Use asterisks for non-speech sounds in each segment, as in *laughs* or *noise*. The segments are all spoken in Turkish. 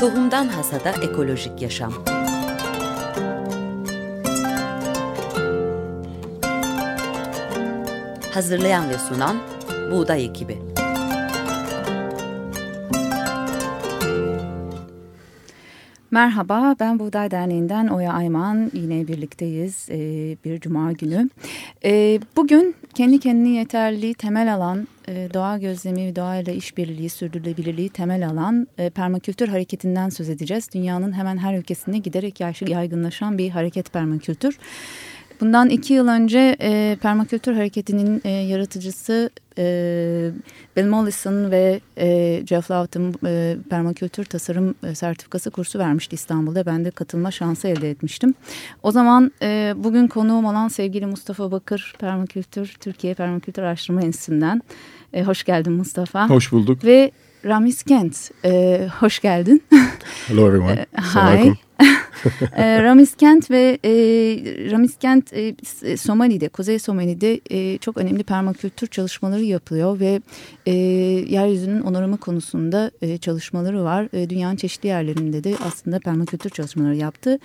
Tohumdan Hasada Ekolojik Yaşam Hazırlayan ve sunan Buğday Ekibi Merhaba, ben Buğday Derneği'nden Oya Ayman. Yine birlikteyiz e, bir cuma günü. E, bugün kendi kendine yeterliliği temel alan, e, doğa gözlemi, doğayla işbirliği, sürdürülebilirliği temel alan e, permakültür hareketinden söz edeceğiz. Dünyanın hemen her ülkesinde giderek yaygınlaşan bir hareket permakültür. Bundan iki yıl önce e, permakültür hareketinin e, yaratıcısı e, Bill Mollison ve e, Jeff Lawton e, permakültür tasarım e, sertifikası kursu vermişti İstanbul'da. Ben de katılma şansı elde etmiştim. O zaman e, bugün konuğum olan sevgili Mustafa Bakır Permakültür Türkiye Permakültür Araştırma Enstitüsü'nden. E, hoş geldin Mustafa. Hoş bulduk. Ve Ramiz Kent, e, hoş geldin. Hello everyone. *laughs* Hi. E, Ramiz Kent ve e, Ramiz Kent e, Somali'de, Kuzey Somali'de e, çok önemli permakültür çalışmaları yapıyor ve e, yeryüzünün onarımı konusunda e, çalışmaları var. E, dünyanın çeşitli yerlerinde de aslında permakültür çalışmaları yaptı.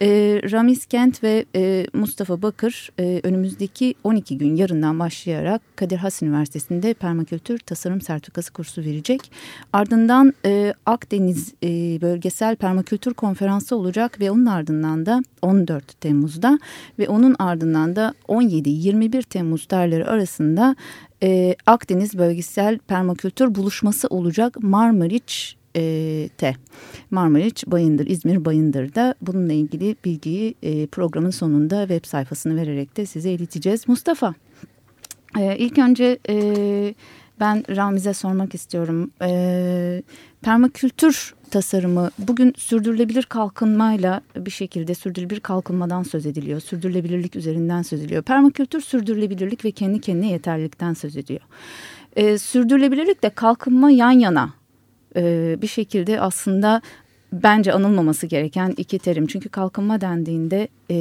E, Ramiz Kent ve e, Mustafa Bakır e, önümüzdeki 12 gün yarından başlayarak Kadir Has Üniversitesi'nde permakültür tasarım sertifikası kursu verecek. Ardından e, Akdeniz e, Bölgesel Permakültür Konferansı olacak ve onun ardından da 14 Temmuz'da ve onun ardından da 17-21 Temmuz tarihleri arasında e, Akdeniz Bölgesel Permakültür Buluşması olacak Marmariç e, te Marmariç Bayındır İzmir Bayındır'da bununla ilgili bilgiyi e, programın sonunda web sayfasını vererek de size ileteceğiz. Mustafa e, ilk önce e, ben Ramiz'e sormak istiyorum. E, permakültür tasarımı bugün sürdürülebilir kalkınmayla bir şekilde sürdürülebilir kalkınmadan söz ediliyor. Sürdürülebilirlik üzerinden söz ediliyor. Permakültür sürdürülebilirlik ve kendi kendine yeterlilikten söz ediyor. E, sürdürülebilirlik de kalkınma yan yana e, bir şekilde aslında bence anılmaması gereken iki terim. Çünkü kalkınma dendiğinde e,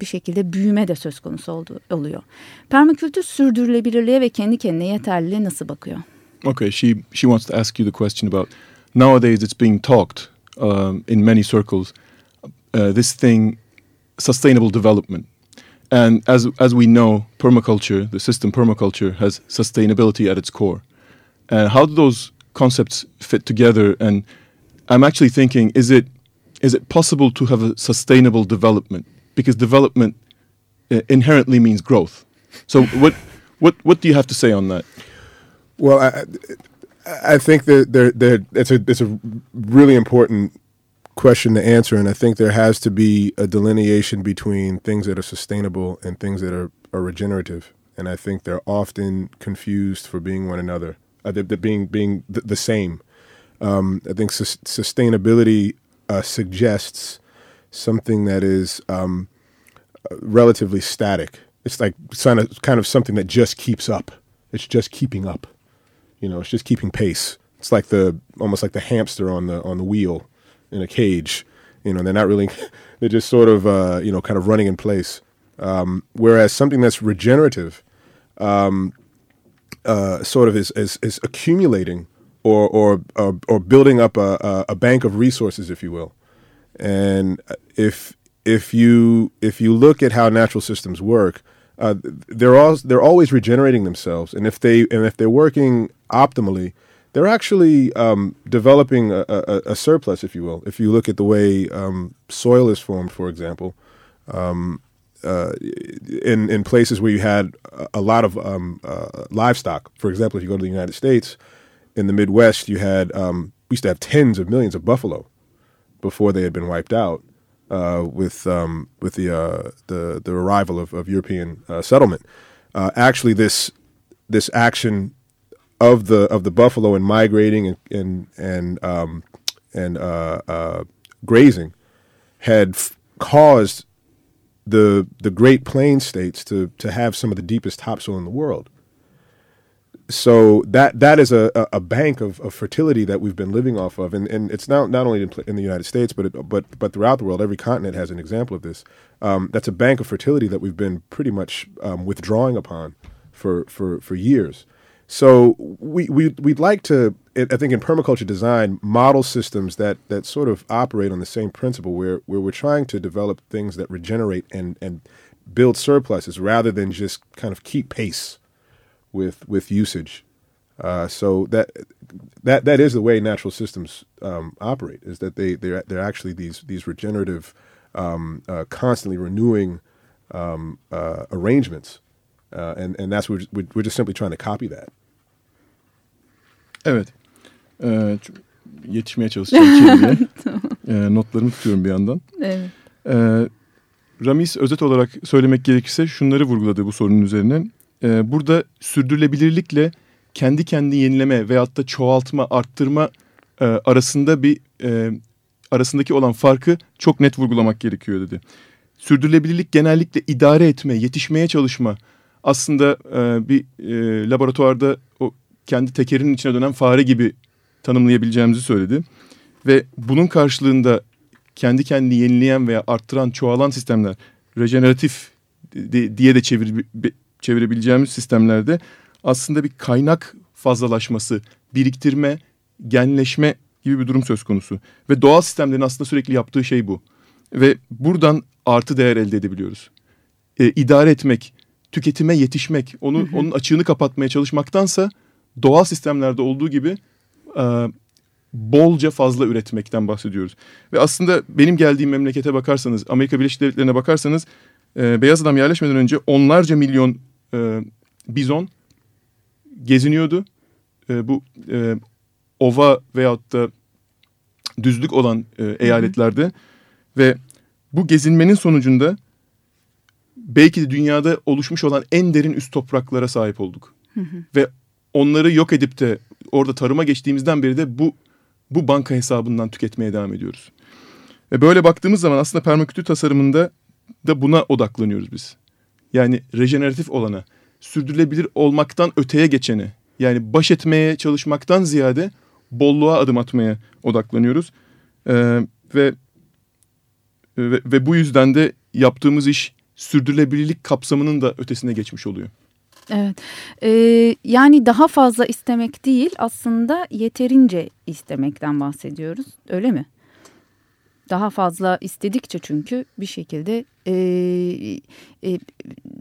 bir şekilde büyüme de söz konusu oldu, oluyor. Permakültür sürdürülebilirliğe ve kendi kendine yeterliliğe nasıl bakıyor? Okay, she she wants to ask you the question about nowadays it's being talked um, in many circles uh, this thing sustainable development. And as as we know permaculture the system permaculture has sustainability at its core. And how do those concepts fit together? And I'm actually thinking is it is it possible to have a sustainable development? Because development uh, inherently means growth. So what what what do you have to say on that? Well I, I think that there, it's a, it's a really important question to answer, and I think there has to be a delineation between things that are sustainable and things that are, are regenerative. And I think they're often confused for being one another, uh, they're being being the, the same. Um, I think su- sustainability uh, suggests something that is um, relatively static. It's like kind of, kind of something that just keeps up. It's just keeping up. You know, it's just keeping pace. It's like the almost like the hamster on the on the wheel in a cage. You know, they're not really *laughs* they're just sort of uh, you know kind of running in place. Um, whereas something that's regenerative, um, uh, sort of is, is, is accumulating or or or, or building up a, a bank of resources, if you will. And if if you if you look at how natural systems work, uh, they're all they're always regenerating themselves, and if they and if they're working optimally, they're actually um, developing a, a, a, surplus, if you will. If you look at the way um, soil is formed, for example, um, uh, in in places where you had a lot of um, uh, livestock, for example, if you go to the United States, in the Midwest, you had um, we used to have tens of millions of buffalo before they had been wiped out uh, with um, with the uh, the the arrival of, of European uh, settlement. Uh, actually, this this action of the of the buffalo and migrating and and and um, and uh, uh, grazing had f- caused the the Great Plains states to to have some of the deepest topsoil in the world so that that is a, a bank of, of, fertility that we've been living off of, and, and it's not not only in, in the United States, but it, but but throughout the world, every continent has an example of this. Um, that's a bank of fertility that we've been pretty much um, withdrawing upon for, for for years, So we, we we'd like to, I think, in permaculture design, model systems that that sort of operate on the same principle, where where we're trying to develop things that regenerate and and build surpluses rather than just kind of keep pace with with usage. Uh, so that that that is the way natural systems um, operate. Is that they they're they're actually these these regenerative, um, uh, constantly renewing um, uh, arrangements uh, and and that's we're, we're just simply trying to copy that. Evet. Ee, yetişmeye çalışacağım *laughs* kelimeyle. ee, notlarımı tutuyorum bir yandan. Evet. Ee, Ramis özet olarak söylemek gerekirse şunları vurguladı bu sorunun üzerine. Ee, burada sürdürülebilirlikle kendi kendi yenileme veyahut da çoğaltma, arttırma e, arasında bir e, arasındaki olan farkı çok net vurgulamak gerekiyor dedi. Sürdürülebilirlik genellikle idare etme, yetişmeye çalışma, aslında e, bir e, laboratuvarda o kendi tekerinin içine dönen fare gibi tanımlayabileceğimizi söyledi. Ve bunun karşılığında kendi kendini yenileyen veya arttıran, çoğalan sistemler, rejeneratif diye de çevir, çevirebileceğimiz sistemlerde aslında bir kaynak fazlalaşması, biriktirme, genleşme gibi bir durum söz konusu. Ve doğal sistemlerin aslında sürekli yaptığı şey bu. Ve buradan artı değer elde edebiliyoruz. E, idare etmek, tüketime yetişmek, onu hı hı. onun açığını kapatmaya çalışmaktansa doğal sistemlerde olduğu gibi e, bolca fazla üretmekten bahsediyoruz. Ve aslında benim geldiğim memlekete bakarsanız, Amerika Birleşik Devletleri'ne bakarsanız e, beyaz adam yerleşmeden önce onlarca milyon e, bizon geziniyordu. E, bu e, ova veyahut da düzlük olan e, eyaletlerde hı hı. ve bu gezinmenin sonucunda belki de dünyada oluşmuş olan en derin üst topraklara sahip olduk. Hı hı. Ve onları yok edip de orada tarıma geçtiğimizden beri de bu bu banka hesabından tüketmeye devam ediyoruz. Ve böyle baktığımız zaman aslında permakültür tasarımında da buna odaklanıyoruz biz. Yani rejeneratif olana, sürdürülebilir olmaktan öteye geçene, yani baş etmeye çalışmaktan ziyade bolluğa adım atmaya odaklanıyoruz. Ee, ve, ve ve bu yüzden de yaptığımız iş sürdürülebilirlik kapsamının da ötesine geçmiş oluyor. Evet ee, yani daha fazla istemek değil aslında yeterince istemekten bahsediyoruz öyle mi? Daha fazla istedikçe çünkü bir şekilde e, e,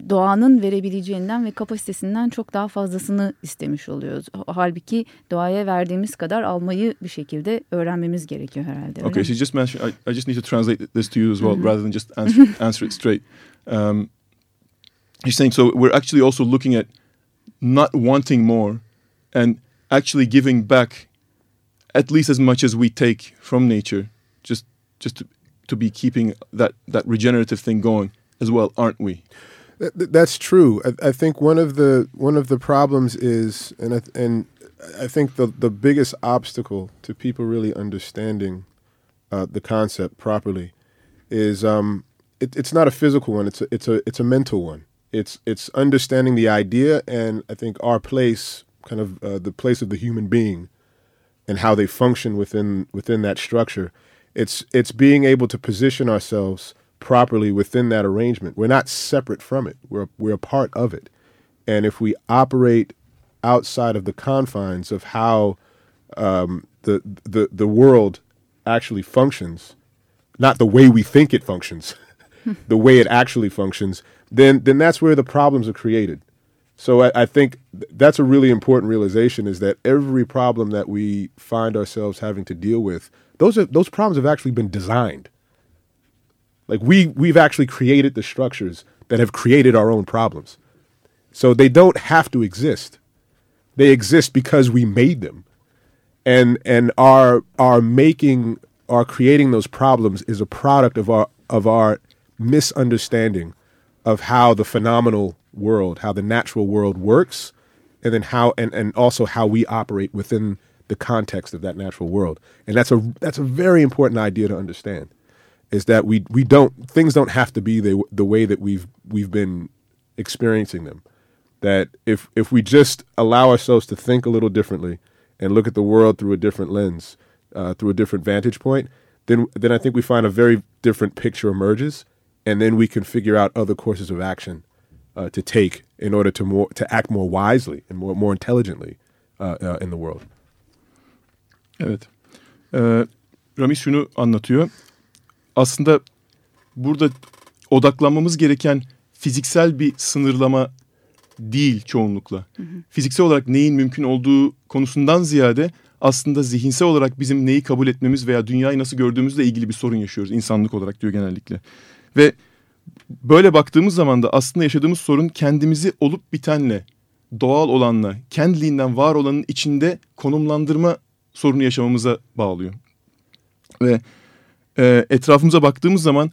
doğanın verebileceğinden ve kapasitesinden çok daha fazlasını istemiş oluyoruz. Halbuki doğaya verdiğimiz kadar almayı bir şekilde öğrenmemiz gerekiyor herhalde. Okay, so you just mentioned, I, I just need to translate this to you as well, rather than just answer, *laughs* answer it straight. Um, he's saying so we're actually also looking at not wanting more and actually giving back at least as much as we take from nature, just just to, to be keeping that that regenerative thing going as well, aren't we? That's true. I, I think one of the one of the problems is, and I, and I think the the biggest obstacle to people really understanding uh, the concept properly is um, it, it's not a physical one. It's a, it's a it's a mental one. It's it's understanding the idea and I think our place, kind of uh, the place of the human being, and how they function within within that structure. It's it's being able to position ourselves properly within that arrangement. We're not separate from it. We're we're a part of it. And if we operate outside of the confines of how um, the the the world actually functions, not the way we think it functions, *laughs* the way it actually functions, then then that's where the problems are created. So I, I, think that's a really important realization is that every problem that we find ourselves having to deal with, those are those problems have actually been designed. Like we we've actually created the structures that have created our own problems. So they don't have to exist. They exist because we made them. And and our our making our creating those problems is a product of our of our misunderstanding of how the phenomenal world, how the natural world works, and then how and, and also how we operate within the context of that natural world. And that's a that's a very important idea to understand. Is that we we don't things don't have to be the the way that we've we've been experiencing them. That if if we just allow ourselves to think a little differently and look at the world through a different lens, uh, through a different vantage point, then then I think we find a very different picture emerges and then we can figure out other courses of action uh, to take in order to more to act more wisely and more more intelligently uh, uh, in the world. Evet. Ee, Rami şunu anlatıyor. Aslında burada odaklanmamız gereken fiziksel bir sınırlama değil çoğunlukla. Hı hı. Fiziksel olarak neyin mümkün olduğu konusundan ziyade aslında zihinsel olarak bizim neyi kabul etmemiz veya dünyayı nasıl gördüğümüzle ilgili bir sorun yaşıyoruz insanlık olarak diyor genellikle. Ve böyle baktığımız zaman da aslında yaşadığımız sorun kendimizi olup bitenle, doğal olanla, kendiliğinden var olanın içinde konumlandırma sorunu yaşamamıza bağlıyor. Ve e, etrafımıza baktığımız zaman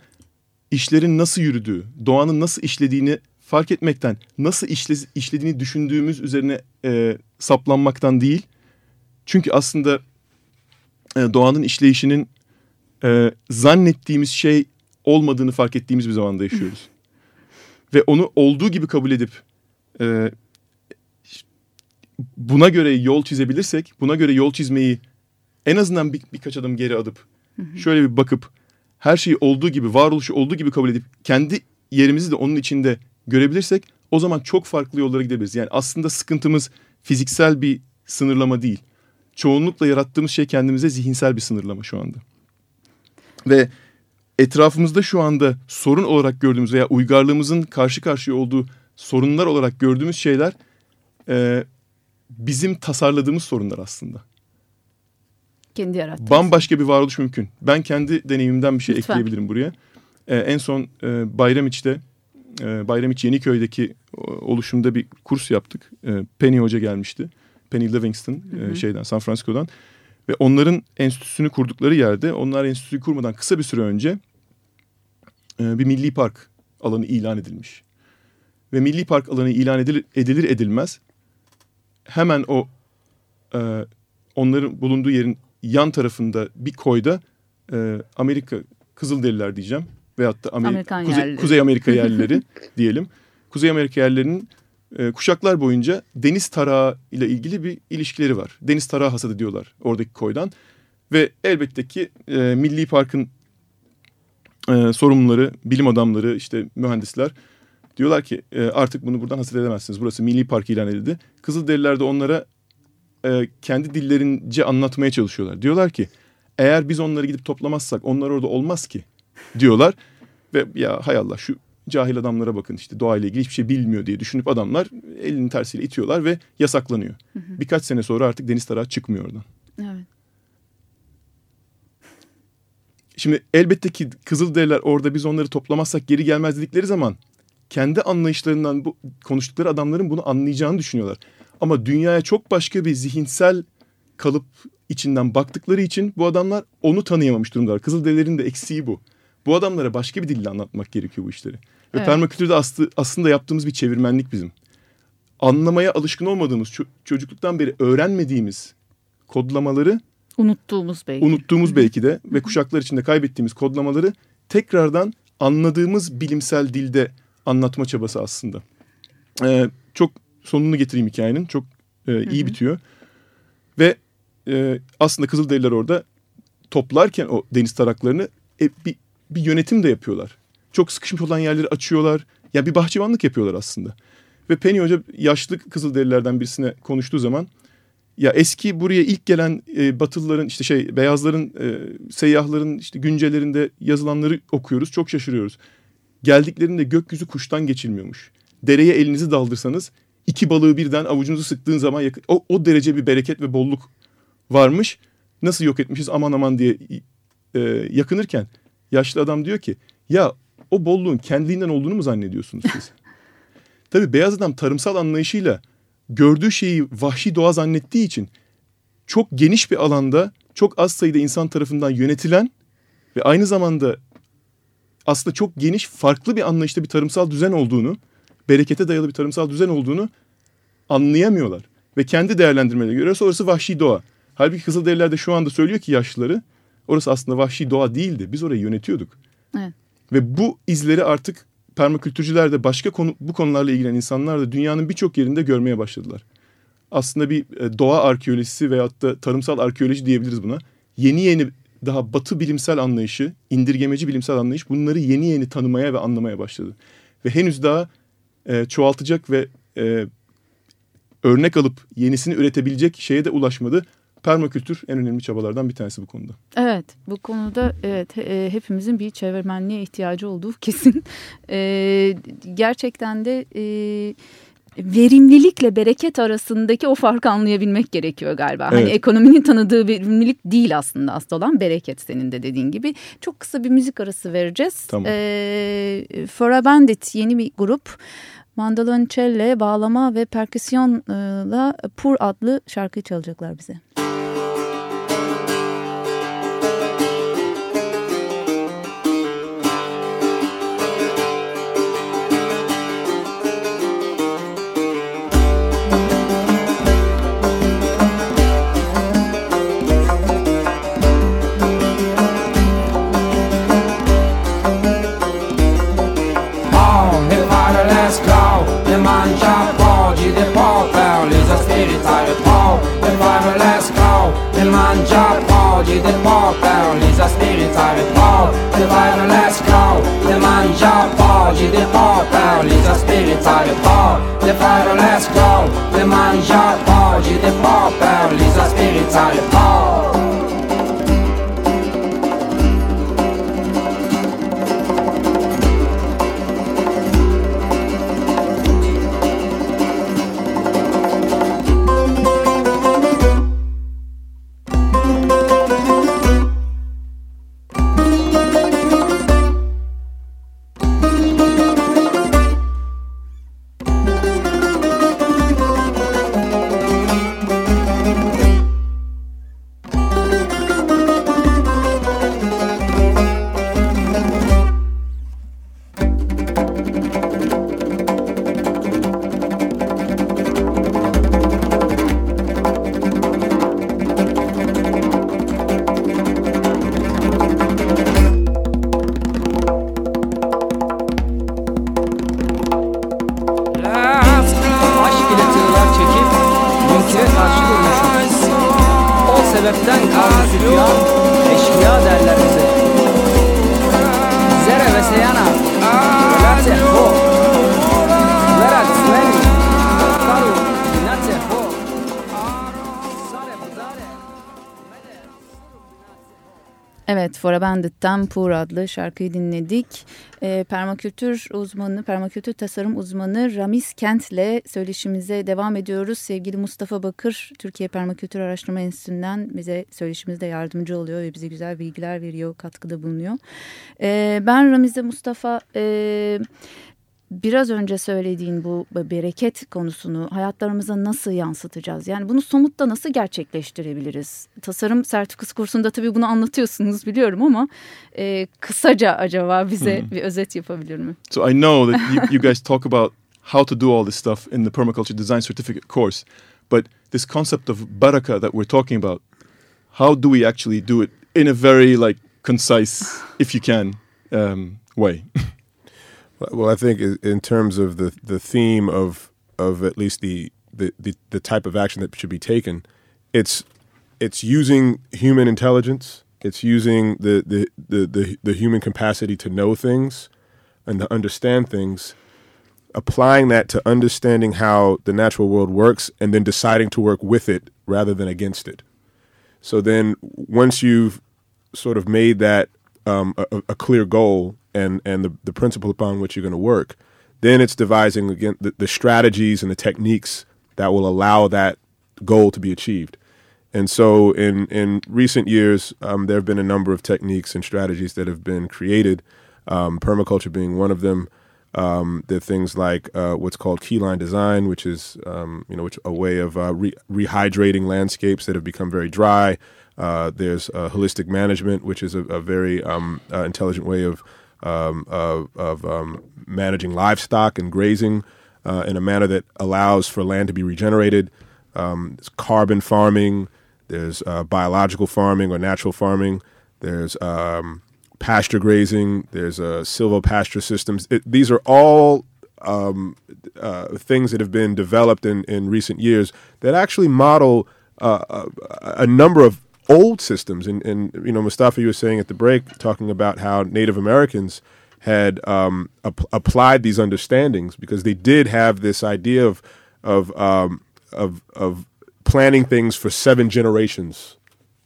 işlerin nasıl yürüdüğü, doğanın nasıl işlediğini fark etmekten, nasıl işle, işlediğini düşündüğümüz üzerine e, saplanmaktan değil. Çünkü aslında e, doğanın işleyişinin e, zannettiğimiz şey olmadığını fark ettiğimiz bir zamanda yaşıyoruz. *laughs* Ve onu olduğu gibi kabul edip e, buna göre yol çizebilirsek, buna göre yol çizmeyi en azından bir, birkaç adım geri adıp şöyle bir bakıp her şeyi olduğu gibi, varoluşu olduğu gibi kabul edip kendi yerimizi de onun içinde görebilirsek o zaman çok farklı yollara gidebiliriz. Yani aslında sıkıntımız fiziksel bir sınırlama değil. Çoğunlukla yarattığımız şey kendimize zihinsel bir sınırlama şu anda. Ve etrafımızda şu anda sorun olarak gördüğümüz veya uygarlığımızın karşı karşıya olduğu sorunlar olarak gördüğümüz şeyler e, bizim tasarladığımız sorunlar aslında. Kendi yarattığımız. Bambaşka bir varoluş mümkün. Ben kendi deneyimimden bir şey Lütfen. ekleyebilirim buraya. E, en son e, Bayramiç'te e, Bayramiç Yeniköy'deki oluşumda bir kurs yaptık. E, Penny Hoca gelmişti. Penny Livingston hı hı. E, şeyden San Francisco'dan. Ve onların enstitüsünü kurdukları yerde onlar enstitüyü kurmadan kısa bir süre önce e, bir milli park alanı ilan edilmiş. Ve milli park alanı ilan edilir, edilir edilmez hemen o e, onların bulunduğu yerin yan tarafında bir koyda e, Amerika Kızılderililer diyeceğim veyahut da Amerika, Kuzey, Kuzey Amerika *laughs* yerlileri diyelim. Kuzey Amerika yerlilerinin e, kuşaklar boyunca deniz tarağı ile ilgili bir ilişkileri var. Deniz tarağı hasadı diyorlar oradaki koydan. Ve elbette ki e, Milli Park'ın e, sorumluları, bilim adamları, işte mühendisler diyorlar ki e, artık bunu buradan hasat edemezsiniz. Burası Milli Park ilan edildi. Kızılderililer de onlara e, kendi dillerince anlatmaya çalışıyorlar. Diyorlar ki eğer biz onları gidip toplamazsak onlar orada olmaz ki diyorlar. Ve ya hay Allah şu cahil adamlara bakın işte doğayla ilgili hiçbir şey bilmiyor diye düşünüp adamlar elinin tersiyle itiyorlar ve yasaklanıyor. Hı hı. Birkaç sene sonra artık deniz tarağı çıkmıyor oradan. Evet. Şimdi elbette ki Kızılderililer orada biz onları toplamazsak geri gelmez dedikleri zaman kendi anlayışlarından bu konuştukları adamların bunu anlayacağını düşünüyorlar. Ama dünyaya çok başka bir zihinsel kalıp içinden baktıkları için bu adamlar onu tanıyamamış durumdalar. Kızılderililerin de eksiği bu. Bu adamlara başka bir dille anlatmak gerekiyor bu işleri. Ve evet. permakültürde aslı, aslında yaptığımız bir çevirmenlik bizim. Anlamaya alışkın olmadığımız, çocukluktan beri öğrenmediğimiz kodlamaları unuttuğumuz belki. Unuttuğumuz belki de ve kuşaklar içinde kaybettiğimiz kodlamaları tekrardan anladığımız bilimsel dilde anlatma çabası aslında. Ee, çok sonunu getireyim hikayenin. Çok e, iyi bitiyor. Ve e, aslında Kızılderililer orada toplarken o deniz taraklarını e, bir, bir yönetim de yapıyorlar. Çok sıkışmış olan yerleri açıyorlar. Ya yani bir bahçıvanlık yapıyorlar aslında. Ve Penny Hoca yaşlı Kızılderililerden birisine konuştuğu zaman ya eski buraya ilk gelen e, Batılıların işte şey beyazların e, seyyahların işte güncelerinde yazılanları okuyoruz. Çok şaşırıyoruz. Geldiklerinde gökyüzü kuştan geçilmiyormuş. Dereye elinizi daldırsanız iki balığı birden avucunuzu sıktığın zaman yakın, o, o derece bir bereket ve bolluk varmış. Nasıl yok etmişiz aman aman diye e, yakınırken yaşlı adam diyor ki ya o bolluğun kendiliğinden olduğunu mu zannediyorsunuz siz? *laughs* Tabii beyaz adam tarımsal anlayışıyla gördüğü şeyi vahşi doğa zannettiği için çok geniş bir alanda çok az sayıda insan tarafından yönetilen ve aynı zamanda aslında çok geniş farklı bir anlayışta bir tarımsal düzen olduğunu, berekete dayalı bir tarımsal düzen olduğunu anlayamıyorlar. Ve kendi değerlendirmelerine göre orası vahşi doğa. Halbuki Kızılderililer de şu anda söylüyor ki yaşlıları orası aslında vahşi doğa değildi. Biz orayı yönetiyorduk. Evet. Ve bu izleri artık permakültürcüler de başka konu, bu konularla ilgilenen insanlar da dünyanın birçok yerinde görmeye başladılar. Aslında bir e, doğa arkeolojisi veyahut da tarımsal arkeoloji diyebiliriz buna. Yeni yeni daha batı bilimsel anlayışı, indirgemeci bilimsel anlayış bunları yeni yeni tanımaya ve anlamaya başladı. Ve henüz daha e, çoğaltacak ve e, örnek alıp yenisini üretebilecek şeye de ulaşmadı. Permakültür en önemli çabalardan bir tanesi bu konuda. Evet bu konuda evet e, hepimizin bir çevirmenliğe ihtiyacı olduğu kesin. *laughs* E, gerçekten de e, verimlilikle bereket arasındaki o farkı anlayabilmek gerekiyor galiba. Hani Evet. Hani ekonominin tanıdığı verimlilik değil aslında asıl olan bereket senin de dediğin gibi. Çok kısa bir müzik arası vereceğiz. Tamam. E, For a Bandit yeni bir grup. Mandolonçelle, bağlama ve perküsyonla Pur adlı şarkıyı çalacaklar bize. The final violence call The man Jean-Paul, j'ai des porteurs Les aspirés tirent le port The violence call The man Jean-Paul, j'ai des porteurs Les aspirés tirent le port Bandit'ten Pur adlı şarkıyı dinledik. Ee, permakültür uzmanı, permakültür tasarım uzmanı Ramiz Kent'le söyleşimize devam ediyoruz. Sevgili Mustafa Bakır, Türkiye Permakültür Araştırma Enstitüsü'nden bize söyleşimizde yardımcı oluyor ve bize güzel bilgiler veriyor, katkıda bulunuyor. Ee, ben Ramiz'e Mustafa... E, biraz önce söylediğin bu bereket konusunu hayatlarımıza nasıl yansıtacağız? Yani bunu somutta nasıl gerçekleştirebiliriz? Tasarım sertifikası kursunda tabii bunu anlatıyorsunuz biliyorum ama e, kısaca acaba bize bir özet yapabilir mi? So I know that you, you guys talk about how to do all this stuff in the permaculture design certificate course, but this concept of baraka that we're talking about, how do we actually do it in a very like concise, if you can, um, way? *laughs* Well, I think in terms of the the theme of of at least the the, the, the type of action that should be taken, it's it's using human intelligence. It's using the the, the, the, the human capacity to know things and to understand things, applying that to understanding how the natural world works and then deciding to work with it rather than against it. So then once you've sort of made that um, a, a clear goal and and the, the principle upon which you're going to work, then it's devising again the, the strategies and the techniques that will allow that goal to be achieved. And so, in in recent years, um, there have been a number of techniques and strategies that have been created. Um, permaculture being one of them. Um, there are things like uh, what's called keyline design, which is um, you know which a way of uh, re- rehydrating landscapes that have become very dry. Uh, there's uh, holistic management, which is a, a very um, uh, intelligent way of um, of, of um, managing livestock and grazing uh, in a manner that allows for land to be regenerated. Um, there's carbon farming. There's uh, biological farming or natural farming. There's um, pasture grazing. There's uh, silvopasture systems. It, these are all um, uh, things that have been developed in, in recent years that actually model uh, a, a number of old systems. And, and you know, Mustafa, you were saying at the break, talking about how Native Americans had um, ap- applied these understandings because they did have this idea of of um, of of planning things for seven generations,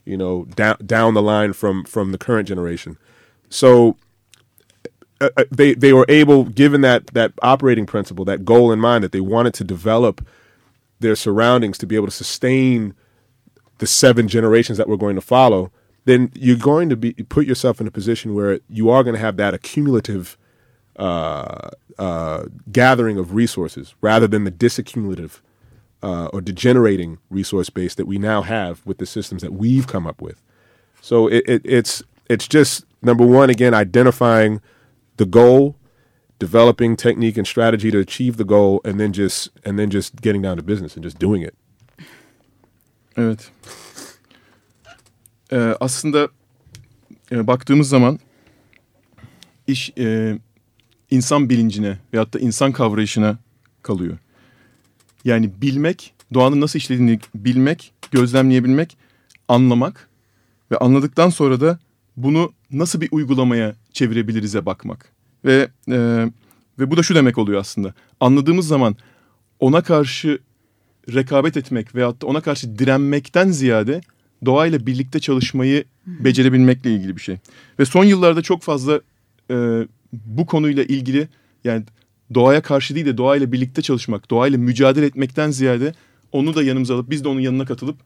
you know, down down the line from from the current generation. So uh, uh, they they were able, given that that operating principle, that goal in mind, that they wanted to develop their surroundings to be able to sustain the seven generations that we're going to follow. Then you're going to be put yourself in a position where you are going to have that accumulative uh, uh, gathering of resources rather than the disaccumulative uh, or degenerating resource base that we now have with the systems that we've come up with. So it, it, it's it's just number one again identifying the goal, developing technique and strategy to achieve the goal, and then just and then just getting down to business and just doing it. Evet. Ee, aslında e, baktığımız zaman iş e, insan bilincine veyahut da insan kavrayışına kalıyor. Yani bilmek, doğanın nasıl işlediğini bilmek, gözlemleyebilmek, anlamak ve anladıktan sonra da bunu nasıl bir uygulamaya çevirebiliriz'e bakmak. Ve e, ve bu da şu demek oluyor aslında. Anladığımız zaman ona karşı rekabet etmek veyahut da ona karşı direnmekten ziyade doğayla birlikte çalışmayı becerebilmekle ilgili bir şey. Ve son yıllarda çok fazla e, bu konuyla ilgili yani doğaya karşı değil de doğayla birlikte çalışmak, doğayla mücadele etmekten ziyade onu da yanımıza alıp biz de onun yanına katılıp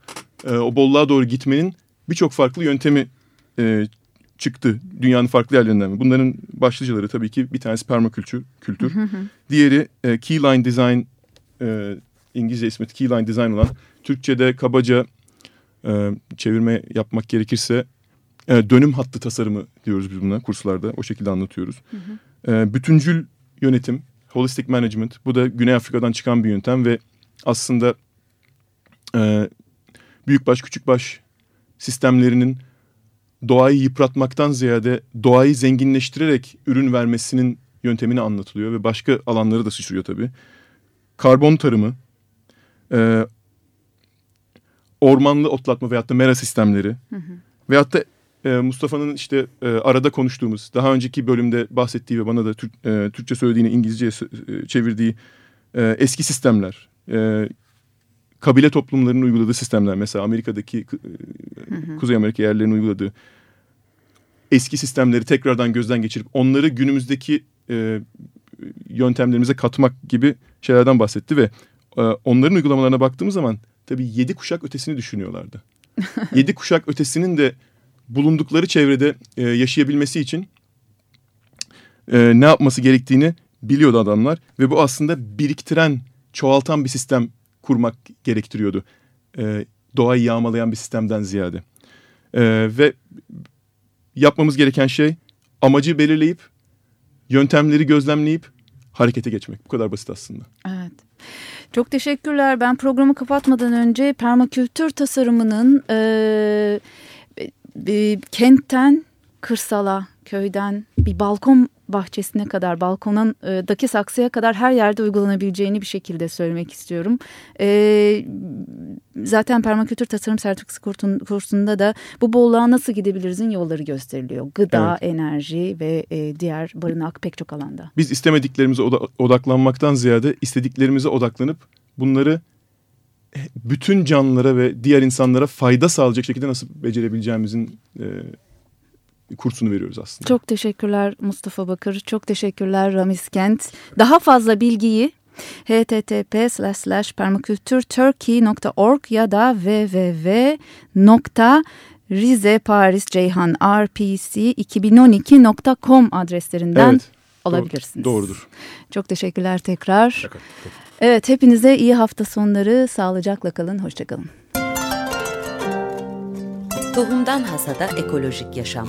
e, o bolluğa doğru gitmenin birçok farklı yöntemi e, çıktı dünyanın farklı yerlerinden. Bunların başlıcaları tabii ki bir tanesi permakültür, kültür. Diğeri e, keyline design, e, İngilizce ismi keyline design olan. Türkçe'de kabaca e, çevirme yapmak gerekirse e, dönüm hattı tasarımı diyoruz biz buna kurslarda. O şekilde anlatıyoruz. E, bütüncül yönetim, holistic management. Bu da Güney Afrika'dan çıkan bir yöntem ve aslında e, büyükbaş küçükbaş sistemlerinin doğayı yıpratmaktan ziyade doğayı zenginleştirerek ürün vermesinin yöntemini anlatılıyor ve başka alanları da sıçrıyor tabii. Karbon tarımı, e, ormanlı otlatma veyahut da mera sistemleri hı hı. veyahut da e, Mustafa'nın işte e, arada konuştuğumuz, daha önceki bölümde bahsettiği ve bana da Türk, e, Türkçe söylediğini İngilizceye e, çevirdiği e, eski sistemler, e, kabile toplumlarının uyguladığı sistemler mesela Amerika'daki hı hı. Kuzey Amerika yerlerinin uyguladığı eski sistemleri tekrardan gözden geçirip onları günümüzdeki e, yöntemlerimize katmak gibi şeylerden bahsetti ve e, onların uygulamalarına baktığımız zaman tabii yedi kuşak ötesini düşünüyorlardı. *laughs* yedi kuşak ötesinin de bulundukları çevrede e, yaşayabilmesi için e, ne yapması gerektiğini biliyordu adamlar ve bu aslında biriktiren, çoğaltan bir sistem kurmak gerektiriyordu. E, doğayı yağmalayan bir sistemden ziyade. E, ve yapmamız gereken şey amacı belirleyip, yöntemleri gözlemleyip harekete geçmek. Bu kadar basit aslında. Evet. Çok teşekkürler. Ben programı kapatmadan önce permakültür tasarımının e, e, kentten kırsala, köyden bir balkon bahçesine kadar, balkonundaki saksıya kadar her yerde uygulanabileceğini bir şekilde söylemek istiyorum. E, zaten permakültür tasarım sertifikası kursunda da bu bolluğa nasıl gidebilirizin yolları gösteriliyor. Gıda, evet. enerji ve e, diğer barınak pek çok alanda. Biz istemediklerimize odaklanmaktan ziyade istediklerimize odaklanıp bunları bütün canlılara ve diğer insanlara fayda sağlayacak şekilde nasıl becerebileceğimizin e, kursunu veriyoruz aslında. Çok teşekkürler Mustafa Bakır. Çok teşekkürler Ramiz Kent. Daha fazla bilgiyi http permakültürturkey.org ya da www.rizeparisceyhanrpc2012.com adreslerinden evet, alabilirsiniz. Doğrudur. Çok teşekkürler tekrar. Evet hepinize iyi hafta sonları. Sağlıcakla kalın. Hoşçakalın. Tohumdan Hasada Ekolojik Yaşam